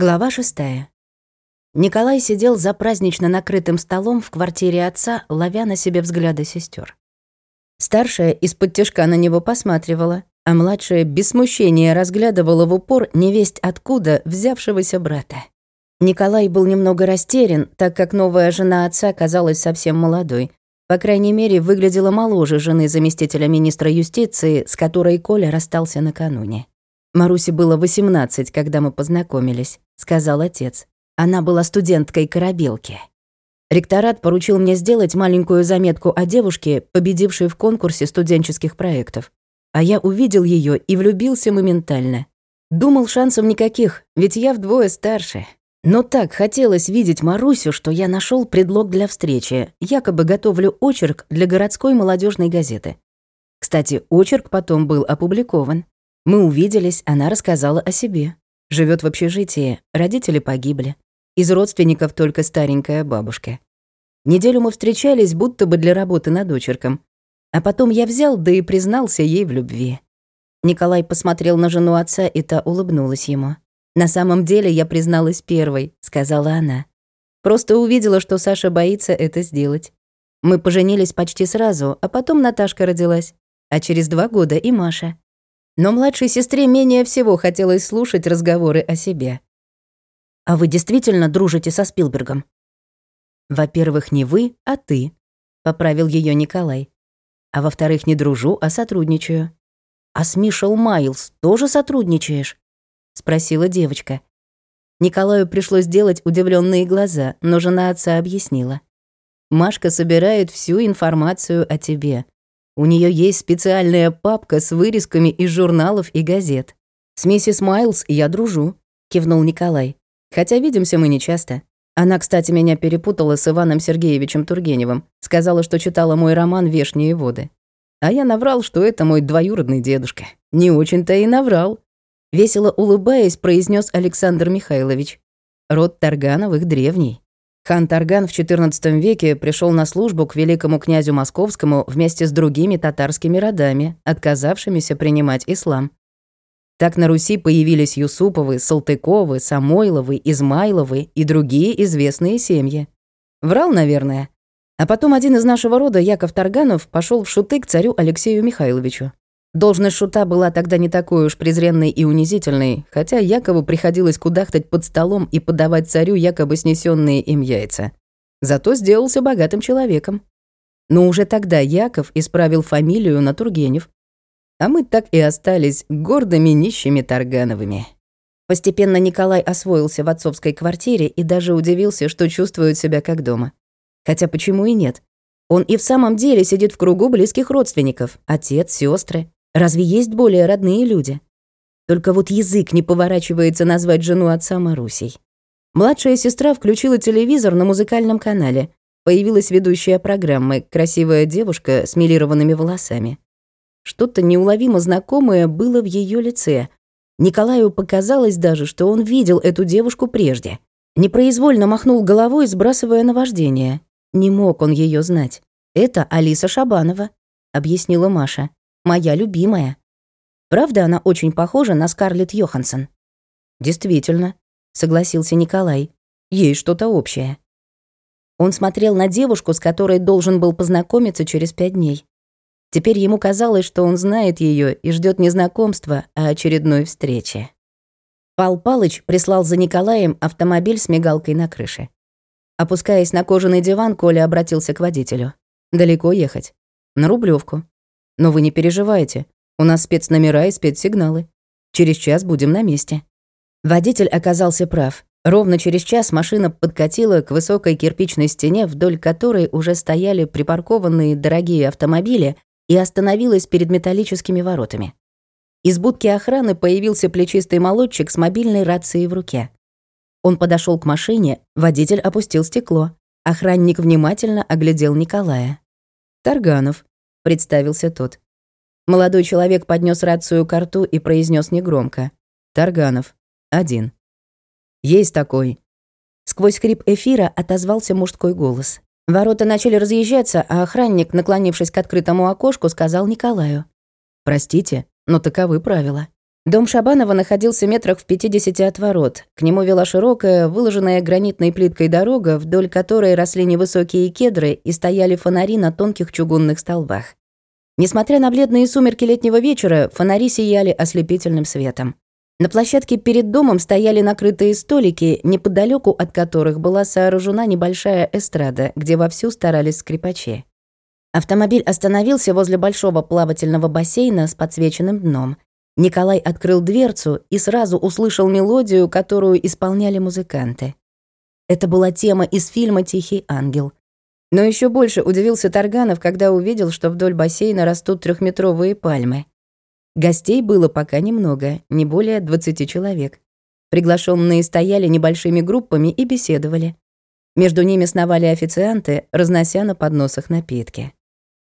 Глава шестая. Николай сидел за празднично накрытым столом в квартире отца, ловя на себе взгляды сестер. Старшая из-под тяжка на него посматривала, а младшая без смущения разглядывала в упор невесть откуда взявшегося брата. Николай был немного растерян, так как новая жена отца казалась совсем молодой. По крайней мере, выглядела моложе жены заместителя министра юстиции, с которой Коля расстался накануне. Марусе было 18, когда мы познакомились, сказал отец. Она была студенткой корабелки. Ректорат поручил мне сделать маленькую заметку о девушке, победившей в конкурсе студенческих проектов. А я увидел ее и влюбился моментально. Думал, шансов никаких, ведь я вдвое старше. Но так хотелось видеть Марусю, что я нашел предлог для встречи. Якобы готовлю очерк для городской молодежной газеты. Кстати, очерк потом был опубликован. Мы увиделись, она рассказала о себе. Живет в общежитии, родители погибли. Из родственников только старенькая бабушка. Неделю мы встречались, будто бы для работы над очерком. А потом я взял, да и признался ей в любви. Николай посмотрел на жену отца, и та улыбнулась ему. «На самом деле я призналась первой», — сказала она. «Просто увидела, что Саша боится это сделать. Мы поженились почти сразу, а потом Наташка родилась. А через два года и Маша. Но младшей сестре менее всего хотелось слушать разговоры о себе. «А вы действительно дружите со Спилбергом?» «Во-первых, не вы, а ты», — поправил ее Николай. «А во-вторых, не дружу, а сотрудничаю». «А с Мишел Майлз тоже сотрудничаешь?» — спросила девочка. Николаю пришлось делать удивленные глаза, но жена отца объяснила. «Машка собирает всю информацию о тебе. У нее есть специальная папка с вырезками из журналов и газет. С миссис Майлз я дружу, кивнул Николай. Хотя видимся мы нечасто. Она, кстати, меня перепутала с Иваном Сергеевичем Тургеневым. Сказала, что читала мой роман «Вешние воды». А я наврал, что это мой двоюродный дедушка. Не очень-то и наврал. Весело улыбаясь, произнес Александр Михайлович. Род Таргановых древний. Хан Тарган в XIV веке пришел на службу к великому князю Московскому вместе с другими татарскими родами, отказавшимися принимать ислам. Так на Руси появились Юсуповы, Салтыковы, Самойловы, Измайловы и другие известные семьи. Врал, наверное. А потом один из нашего рода, Яков Тарганов, пошел в шуты к царю Алексею Михайловичу. Должность шута была тогда не такой уж презренной и унизительной, хотя Якову приходилось кудахтать под столом и подавать царю якобы снесенные им яйца. Зато сделался богатым человеком. Но уже тогда Яков исправил фамилию на Тургенев. А мы так и остались гордыми нищими Таргановыми. Постепенно Николай освоился в отцовской квартире и даже удивился, что чувствует себя как дома. Хотя почему и нет? Он и в самом деле сидит в кругу близких родственников, отец, сестры. Разве есть более родные люди? Только вот язык не поворачивается назвать жену отца Марусей. Младшая сестра включила телевизор на музыкальном канале. Появилась ведущая программы, красивая девушка с милированными волосами. Что-то неуловимо знакомое было в ее лице. Николаю показалось даже, что он видел эту девушку прежде. Непроизвольно махнул головой, сбрасывая наваждение. Не мог он ее знать. «Это Алиса Шабанова», — объяснила Маша моя любимая. Правда, она очень похожа на Скарлетт Йоханссон. Действительно, согласился Николай. Есть что-то общее. Он смотрел на девушку, с которой должен был познакомиться через пять дней. Теперь ему казалось, что он знает ее и ждет не знакомства, а очередной встречи. Пал Палыч прислал за Николаем автомобиль с мигалкой на крыше. Опускаясь на кожаный диван, Коля обратился к водителю. «Далеко ехать?» «На Рублевку. Но вы не переживайте. У нас спецномера и спецсигналы. Через час будем на месте». Водитель оказался прав. Ровно через час машина подкатила к высокой кирпичной стене, вдоль которой уже стояли припаркованные дорогие автомобили и остановилась перед металлическими воротами. Из будки охраны появился плечистый молодчик с мобильной рацией в руке. Он подошел к машине, водитель опустил стекло. Охранник внимательно оглядел Николая. «Тарганов», — представился тот. Молодой человек поднес рацию к рту и произнес негромко. «Тарганов. Один». «Есть такой». Сквозь скрип эфира отозвался мужской голос. Ворота начали разъезжаться, а охранник, наклонившись к открытому окошку, сказал Николаю. «Простите, но таковы правила». Дом Шабанова находился метрах в 50 от ворот. К нему вела широкая, выложенная гранитной плиткой дорога, вдоль которой росли невысокие кедры и стояли фонари на тонких чугунных столбах. Несмотря на бледные сумерки летнего вечера, фонари сияли ослепительным светом. На площадке перед домом стояли накрытые столики, неподалеку от которых была сооружена небольшая эстрада, где вовсю старались скрипачи. Автомобиль остановился возле большого плавательного бассейна с подсвеченным дном. Николай открыл дверцу и сразу услышал мелодию, которую исполняли музыканты. Это была тема из фильма «Тихий ангел». Но еще больше удивился Тарганов, когда увидел, что вдоль бассейна растут трехметровые пальмы. Гостей было пока немного, не более 20 человек. Приглашенные стояли небольшими группами и беседовали. Между ними сновали официанты, разнося на подносах напитки.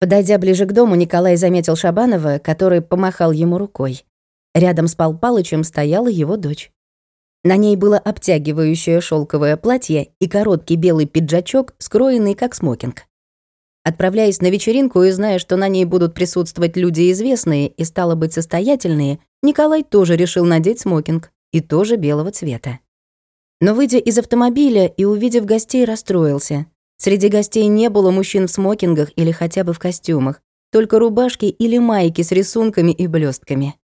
Подойдя ближе к дому, Николай заметил Шабанова, который помахал ему рукой. Рядом с Пал Палычем стояла его дочь. На ней было обтягивающее шелковое платье и короткий белый пиджачок, скроенный как смокинг. Отправляясь на вечеринку и зная, что на ней будут присутствовать люди известные и, стало быть, состоятельные, Николай тоже решил надеть смокинг, и тоже белого цвета. Но, выйдя из автомобиля и увидев гостей, расстроился. Среди гостей не было мужчин в смокингах или хотя бы в костюмах, только рубашки или майки с рисунками и блестками.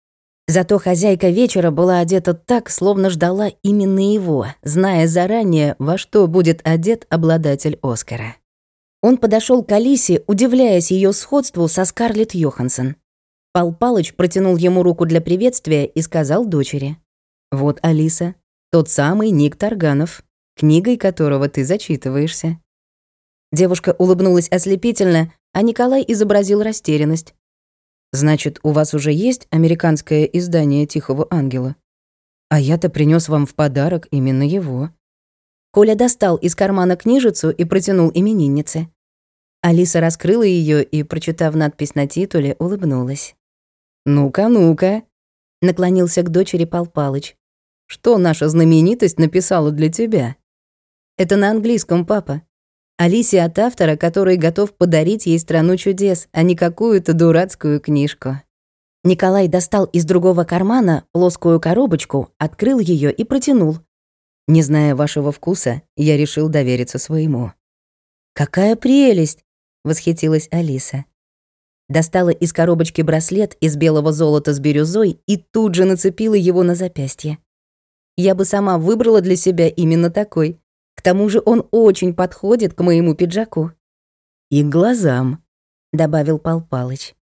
Зато хозяйка вечера была одета так, словно ждала именно его, зная заранее, во что будет одет обладатель Оскара. Он подошел к Алисе, удивляясь ее сходству со Скарлетт Йоханссон. Пал Палыч протянул ему руку для приветствия и сказал дочери. «Вот Алиса, тот самый Ник Тарганов, книгой которого ты зачитываешься. Девушка улыбнулась ослепительно, а Николай изобразил растерянность. «Значит, у вас уже есть американское издание «Тихого ангела»? А я-то принес вам в подарок именно его». Коля достал из кармана книжицу и протянул имениннице. Алиса раскрыла ее и, прочитав надпись на титуле, улыбнулась. «Ну-ка, ну-ка», — наклонился к дочери Пал Палыч. «Что наша знаменитость написала для тебя?» «Это на английском, папа», Алисе от автора, который готов подарить ей страну чудес, а не какую-то дурацкую книжку. Николай достал из другого кармана плоскую коробочку, открыл ее и протянул. Не зная вашего вкуса, я решил довериться своему. «Какая прелесть!» — восхитилась Алиса. Достала из коробочки браслет из белого золота с бирюзой и тут же нацепила его на запястье. Я бы сама выбрала для себя именно такой. К тому же он очень подходит к моему пиджаку. И глазам, добавил Пал Палыч.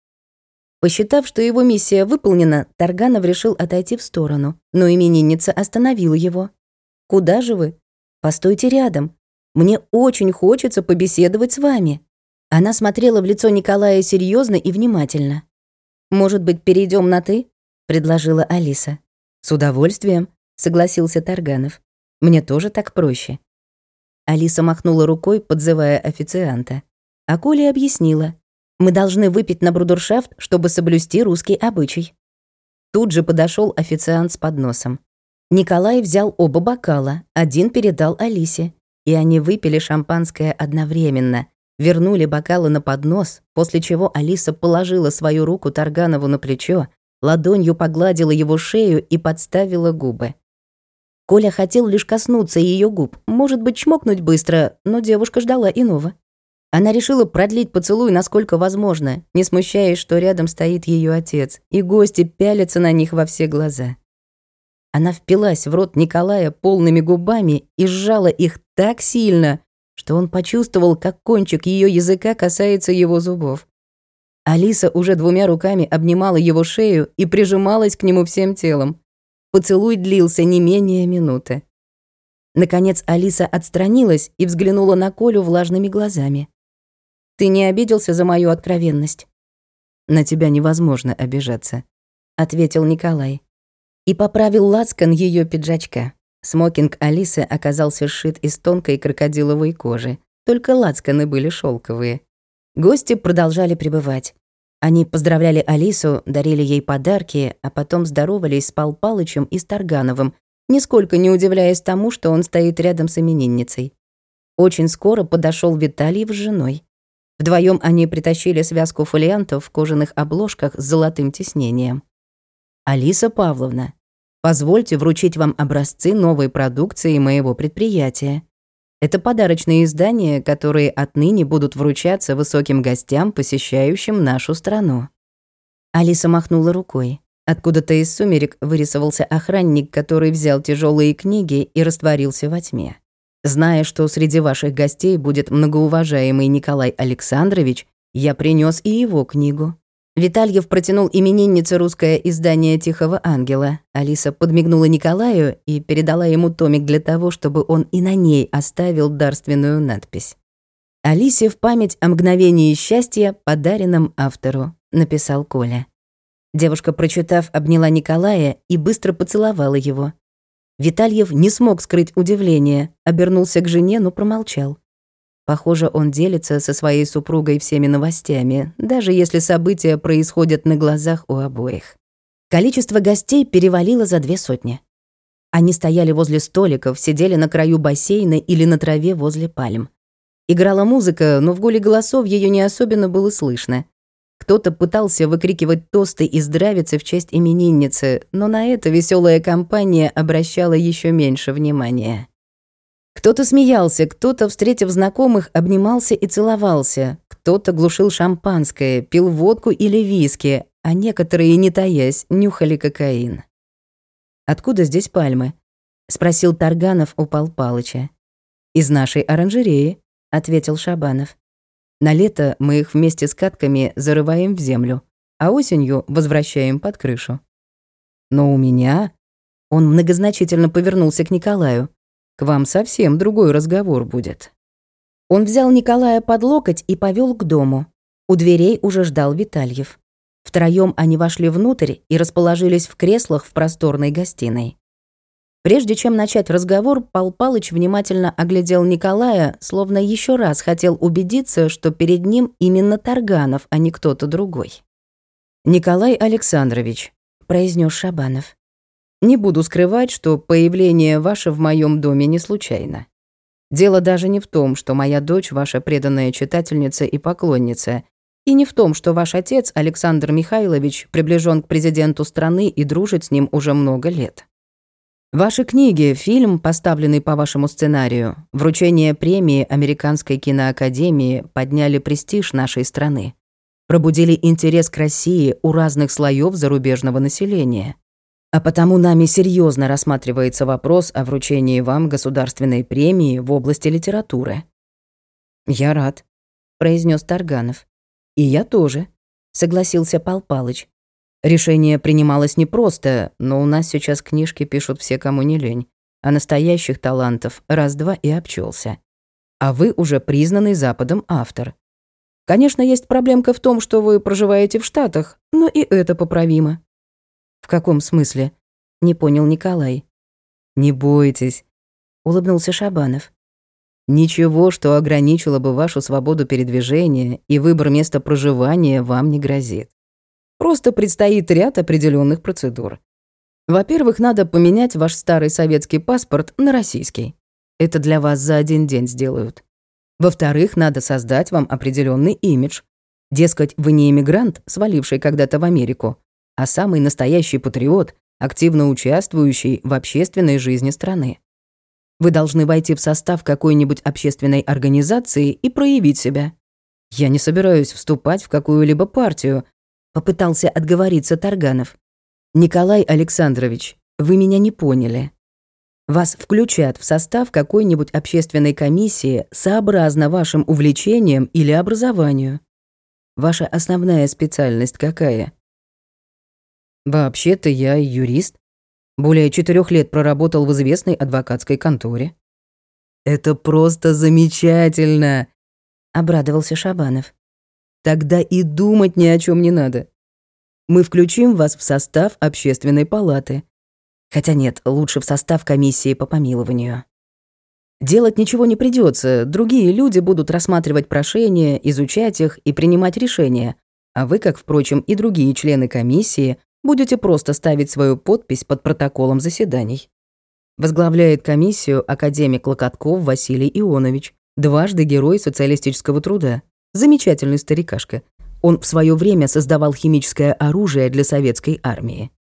Посчитав, что его миссия выполнена, Тарганов решил отойти в сторону, но именинница остановила его. «Куда же вы? Постойте рядом. Мне очень хочется побеседовать с вами». Она смотрела в лицо Николая серьезно и внимательно. «Может быть, перейдем на «ты»?» — предложила Алиса. «С удовольствием», — согласился Тарганов. «Мне тоже так проще. Алиса махнула рукой, подзывая официанта. А Коля объяснила. «Мы должны выпить на брудершафт, чтобы соблюсти русский обычай». Тут же подошел официант с подносом. Николай взял оба бокала, один передал Алисе, и они выпили шампанское одновременно, вернули бокалы на поднос, после чего Алиса положила свою руку Тарганову на плечо, ладонью погладила его шею и подставила губы. Коля хотел лишь коснуться ее губ, может быть, чмокнуть быстро, но девушка ждала иного. Она решила продлить поцелуй насколько возможно, не смущаясь, что рядом стоит ее отец, и гости пялятся на них во все глаза. Она впилась в рот Николая полными губами и сжала их так сильно, что он почувствовал, как кончик ее языка касается его зубов. Алиса уже двумя руками обнимала его шею и прижималась к нему всем телом. Поцелуй длился не менее минуты. Наконец Алиса отстранилась и взглянула на Колю влажными глазами. «Ты не обиделся за мою откровенность?» «На тебя невозможно обижаться», — ответил Николай. И поправил лацкан ее пиджачка. Смокинг Алисы оказался сшит из тонкой крокодиловой кожи, только лацканы были шелковые. Гости продолжали пребывать. Они поздравляли Алису, дарили ей подарки, а потом здоровались с Пал Палычем и Старгановым, нисколько не удивляясь тому, что он стоит рядом с именинницей. Очень скоро подошел Виталий с женой. Вдвоем они притащили связку фолиантов в кожаных обложках с золотым тиснением. Алиса Павловна, позвольте вручить вам образцы новой продукции моего предприятия. Это подарочные издания, которые отныне будут вручаться высоким гостям, посещающим нашу страну. Алиса махнула рукой. Откуда-то из сумерек вырисовался охранник, который взял тяжелые книги и растворился во тьме. Зная, что среди ваших гостей будет многоуважаемый Николай Александрович, я принес и его книгу. Витальев протянул имениннице русское издание «Тихого ангела». Алиса подмигнула Николаю и передала ему томик для того, чтобы он и на ней оставил дарственную надпись. «Алисе в память о мгновении счастья, подаренном автору», — написал Коля. Девушка, прочитав, обняла Николая и быстро поцеловала его. Витальев не смог скрыть удивление, обернулся к жене, но промолчал. Похоже, он делится со своей супругой всеми новостями, даже если события происходят на глазах у обоих. Количество гостей перевалило за две сотни. Они стояли возле столиков, сидели на краю бассейна или на траве возле пальм. Играла музыка, но в гуле голосов ее не особенно было слышно. Кто-то пытался выкрикивать тосты и здравицы в честь именинницы, но на это веселая компания обращала еще меньше внимания. Кто-то смеялся, кто-то, встретив знакомых, обнимался и целовался, кто-то глушил шампанское, пил водку или виски, а некоторые, не таясь, нюхали кокаин. «Откуда здесь пальмы?» — спросил Тарганов у Пал. «Из нашей оранжереи», — ответил Шабанов. На лето мы их вместе с катками зарываем в землю, а осенью возвращаем под крышу. Но у меня... Он многозначительно повернулся к Николаю. К вам совсем другой разговор будет. Он взял Николая под локоть и повел к дому. У дверей уже ждал Витальев. Втроем они вошли внутрь и расположились в креслах в просторной гостиной. Прежде чем начать разговор, Пал Палыч внимательно оглядел Николая, словно еще раз хотел убедиться, что перед ним именно Тарганов, а не кто-то другой. «Николай Александрович», — произнес Шабанов, — «не буду скрывать, что появление ваше в моем доме не случайно. Дело даже не в том, что моя дочь ваша преданная читательница и поклонница, и не в том, что ваш отец, Александр Михайлович, приближен к президенту страны и дружит с ним уже много лет. Ваши книги, фильм, поставленный по вашему сценарию, вручение премии Американской киноакадемии подняли престиж нашей страны, пробудили интерес к России у разных слоев зарубежного населения. А потому нами серьезно рассматривается вопрос о вручении вам государственной премии в области литературы. Я рад, произнес Тарганов. И я тоже, согласился Пал Палыч. Решение принималось непросто, но у нас сейчас книжки пишут все, кому не лень. А настоящих талантов раз-два и обчелся. А вы уже признанный Западом автор. Конечно, есть проблемка в том, что вы проживаете в Штатах, но и это поправимо. В каком смысле? Не понял Николай. Не бойтесь, улыбнулся Шабанов. Ничего, что ограничило бы вашу свободу передвижения и выбор места проживания, вам не грозит. Просто предстоит ряд определенных процедур. Во-первых, надо поменять ваш старый советский паспорт на российский. Это для вас за один день сделают. Во-вторых, надо создать вам определенный имидж. Дескать, вы не иммигрант, сваливший когда-то в Америку, а самый настоящий патриот, активно участвующий в общественной жизни страны. Вы должны войти в состав какой-нибудь общественной организации и проявить себя. Я не собираюсь вступать в какую-либо партию, Попытался отговориться Тарганов. «Николай Александрович, вы меня не поняли. Вас включат в состав какой-нибудь общественной комиссии сообразно вашим увлечениям или образованию. Ваша основная специальность какая?» «Вообще-то я юрист. Более четырех лет проработал в известной адвокатской конторе». «Это просто замечательно!» — обрадовался Шабанов. Тогда и думать ни о чем не надо. Мы включим вас в состав общественной палаты. Хотя нет, лучше в состав комиссии по помилованию. Делать ничего не придется, другие люди будут рассматривать прошения, изучать их и принимать решения, а вы, как, впрочем, и другие члены комиссии, будете просто ставить свою подпись под протоколом заседаний. Возглавляет комиссию академик Локотков Василий Ионович, дважды герой социалистического труда. Замечательный старикашка. Он в свое время создавал химическое оружие для советской армии.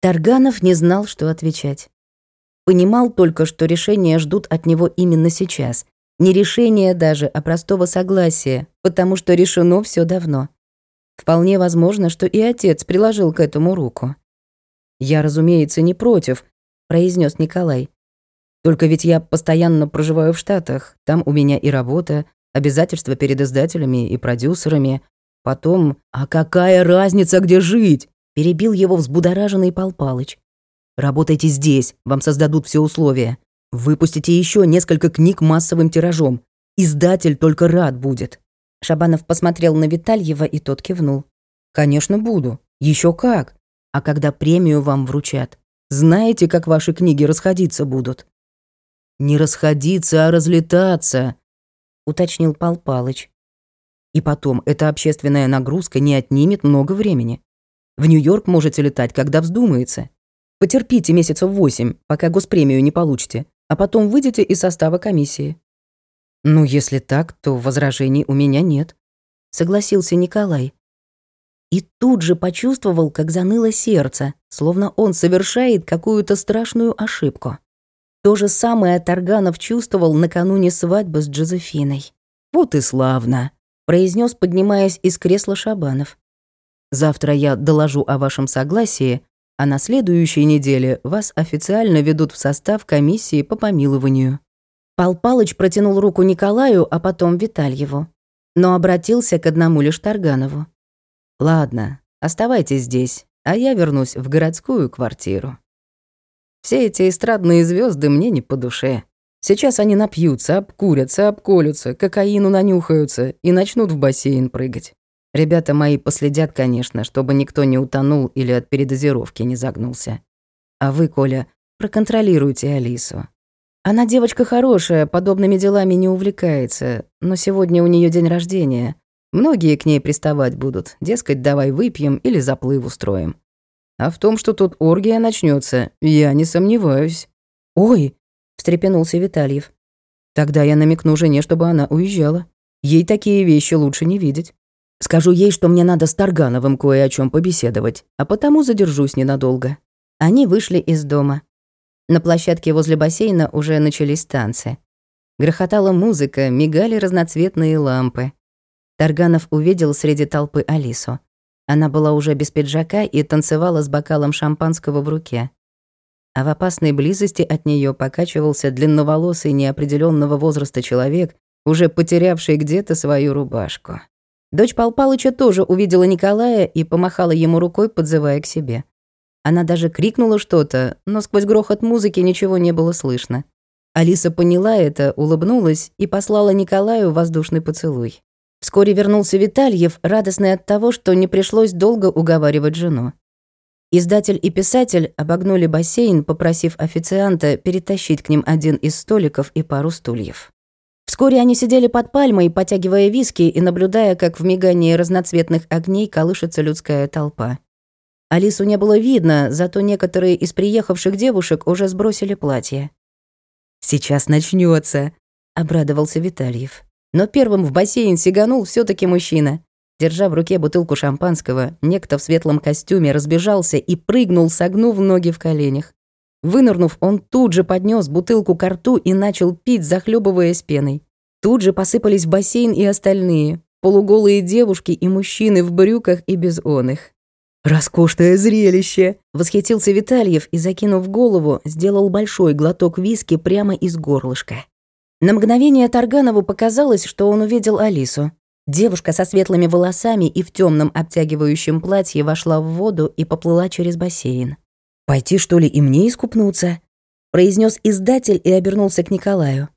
Тарганов не знал, что отвечать. Понимал только, что решения ждут от него именно сейчас. Не решения даже, а простого согласия, потому что решено все давно. Вполне возможно, что и отец приложил к этому руку. «Я, разумеется, не против», — произнес Николай. «Только ведь я постоянно проживаю в Штатах. Там у меня и работа, обязательства перед издателями и продюсерами. Потом... А какая разница, где жить?» — перебил его взбудораженный Пал Палыч. «Работайте здесь, вам создадут все условия. Выпустите еще несколько книг массовым тиражом. Издатель только рад будет». Шабанов посмотрел на Витальева, и тот кивнул. «Конечно, буду. Еще как. А когда премию вам вручат, знаете, как ваши книги расходиться будут?» «Не расходиться, а разлетаться», — уточнил Пал Палыч. «И потом, эта общественная нагрузка не отнимет много времени. В Нью-Йорк можете летать, когда вздумается. Потерпите месяцев восемь, пока госпремию не получите, а потом выйдете из состава комиссии. «Ну, если так, то возражений у меня нет», — согласился Николай. И тут же почувствовал, как заныло сердце, словно он совершает какую-то страшную ошибку. То же самое Тарганов чувствовал накануне свадьбы с Джозефиной. «Вот и славно», — произнес, поднимаясь из кресла Шабанов. «Завтра я доложу о вашем согласии, а на следующей неделе вас официально ведут в состав комиссии по помилованию». Пал Палыч протянул руку Николаю, а потом Витальеву, но обратился к одному лишь Тарганову. «Ладно, оставайтесь здесь, а я вернусь в городскую квартиру. Все эти эстрадные звезды мне не по душе. Сейчас они напьются, обкурятся, обколются, кокаину нанюхаются и начнут в бассейн прыгать. Ребята мои последят, конечно, чтобы никто не утонул или от передозировки не загнулся. А вы, Коля, проконтролируйте Алису. Она девочка хорошая, подобными делами не увлекается, но сегодня у нее день рождения. Многие к ней приставать будут, дескать, давай выпьем или заплыв устроим. А в том, что тут оргия начнется, я не сомневаюсь. Ой, встрепенулся Витальев. Тогда я намекну жене, чтобы она уезжала. Ей такие вещи лучше не видеть. Скажу ей, что мне надо с Таргановым кое о чем побеседовать, а потому задержусь ненадолго. Они вышли из дома. На площадке возле бассейна уже начались танцы. Грохотала музыка, мигали разноцветные лампы. Тарганов увидел среди толпы Алису. Она была уже без пиджака и танцевала с бокалом шампанского в руке. А в опасной близости от нее покачивался длинноволосый неопределенного возраста человек, уже потерявший где-то свою рубашку. Дочь Пал Палыча тоже увидела Николая и помахала ему рукой, подзывая к себе. Она даже крикнула что-то, но сквозь грохот музыки ничего не было слышно. Алиса поняла это, улыбнулась и послала Николаю воздушный поцелуй. Вскоре вернулся Витальев, радостный от того, что не пришлось долго уговаривать жену. Издатель и писатель обогнули бассейн, попросив официанта перетащить к ним один из столиков и пару стульев. Вскоре они сидели под пальмой, потягивая виски и наблюдая, как в мигании разноцветных огней колышется людская толпа. Алису не было видно, зато некоторые из приехавших девушек уже сбросили платье. «Сейчас начнется, обрадовался Витальев. Но первым в бассейн сиганул все таки мужчина. Держа в руке бутылку шампанского, некто в светлом костюме разбежался и прыгнул, согнув ноги в коленях. Вынырнув, он тут же поднес бутылку к рту и начал пить, захлебываясь пеной. Тут же посыпались в бассейн и остальные, полуголые девушки и мужчины в брюках и без он их. «Роскошное зрелище!» — восхитился Витальев и, закинув голову, сделал большой глоток виски прямо из горлышка. На мгновение Тарганову показалось, что он увидел Алису. Девушка со светлыми волосами и в темном обтягивающем платье вошла в воду и поплыла через бассейн. «Пойти, что ли, и мне искупнуться?» — произнес издатель и обернулся к Николаю.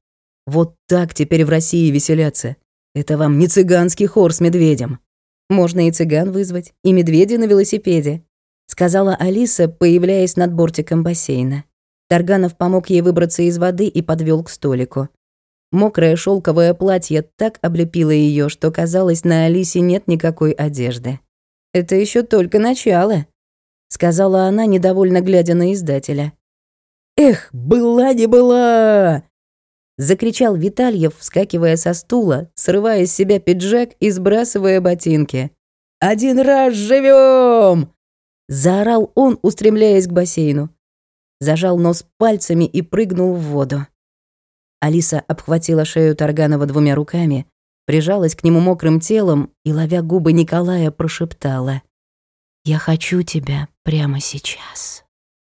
«Вот так теперь в России веселятся. Это вам не цыганский хор с медведем». Можно и цыган вызвать, и медведя на велосипеде», — сказала Алиса, появляясь над бортиком бассейна. Тарганов помог ей выбраться из воды и подвел к столику. Мокрое шелковое платье так облепило ее, что казалось, на Алисе нет никакой одежды. «Это еще только начало», — сказала она, недовольно глядя на издателя. «Эх, была не была!» Закричал Витальев, вскакивая со стула, срывая с себя пиджак и сбрасывая ботинки. «Один раз живем! Заорал он, устремляясь к бассейну. Зажал нос пальцами и прыгнул в воду. Алиса обхватила шею Тарганова двумя руками, прижалась к нему мокрым телом и, ловя губы Николая, прошептала. «Я хочу тебя прямо сейчас».